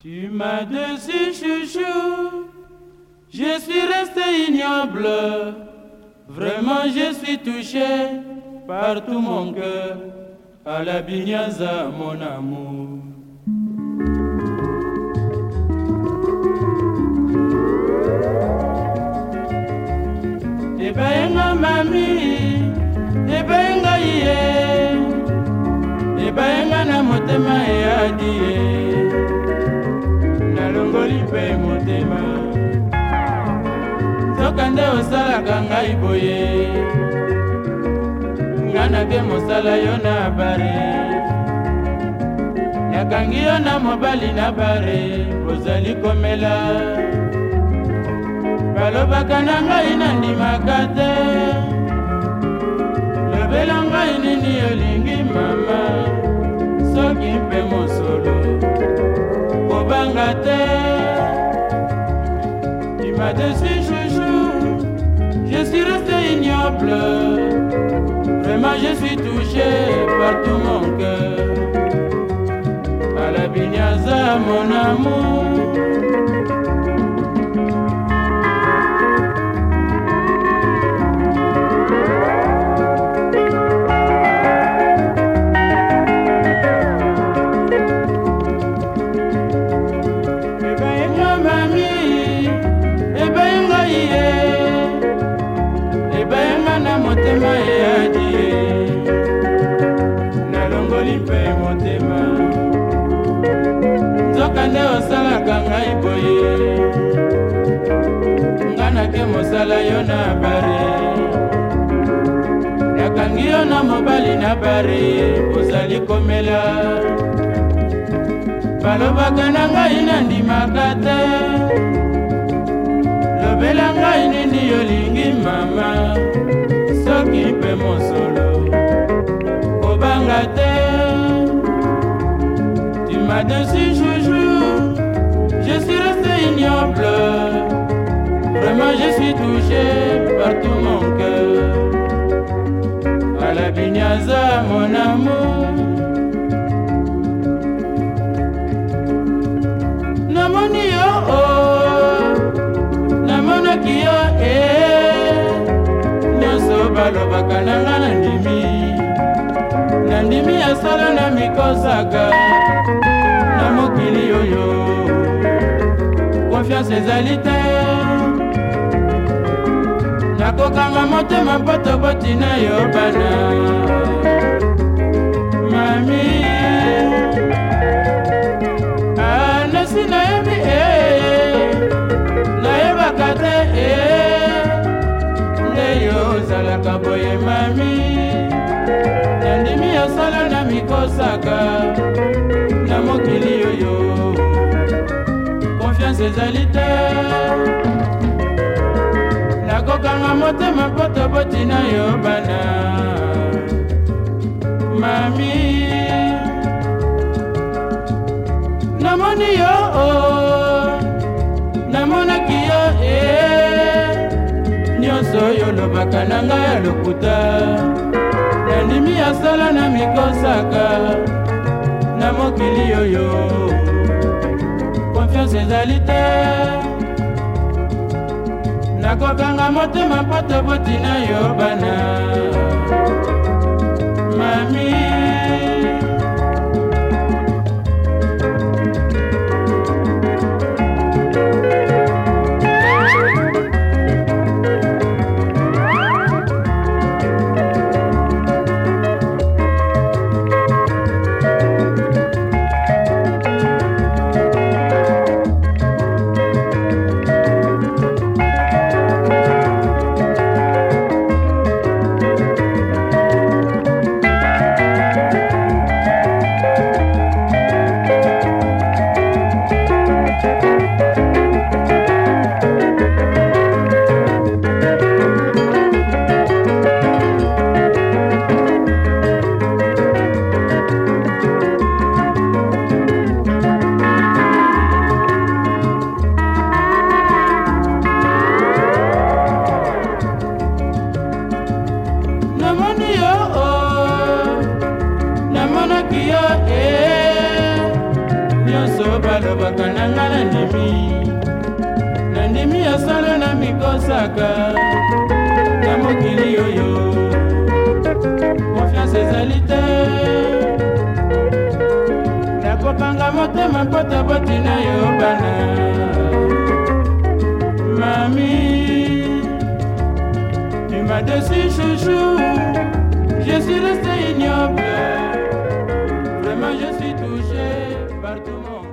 Tu m'as dessus chouchou, je suis resté ignoble. Vraiment, je suis touché par tout mon cœur. À la bignaza, mon amour. Ebenga mami, ebenga ye, ebenga na motema eyadi ye. osongoli mpe motema soka nde osalaka ngai boye nga nake mosala yo na bare nakangi yo na mobali na bare ozali komela balobaka na ngai nandimaka te lobela ngai nini olingi mama soki mpe mo pas je chouchou, je suis resté ignoble. Vraiment, je suis touché par tout mon cœur. À la bignaza, mon amour. omonaka ngai boye nga nake mosala yo na bare nakangi yo na mobali na bare ozali komela balobaka na ngai nandimaka te lobela ngai nini yolingi mama soki mpe mosolo kobanga te tu m'as dessus je suis resté ignoble. Vraiment, je suis touché par tout mon cœur. À la Bignaza, mon amour. Namoni oh oh, namona kia oh, eh, nyonso balobaka nanga na ndimi, na ndimi asala na mikosaka, na mokili oyo. confiance ezali te nakokanga motema mpo tobotina yo bana mami anesi ah, nayebi e nayebaka te e eh. nde yo ozalaka boye mami nandimi yosala na mikosaka na mokili oyo kasi ezali te nakokanga motema mpo tobotina yo bana mami namoni yo eh. o namonaki yo e nyonso oyo olobaka na ngai ya lokuta nandimi ya sala na mikosaka ezali te nakokanga motema po tobotina yo bana nakoki yo e nyonso balobaka na nga nandimi nandimi ya solo na mikosaka na mokili oyo konfiance ezali te nakokanga motema mpota boti na yo suis touché par tout le monde.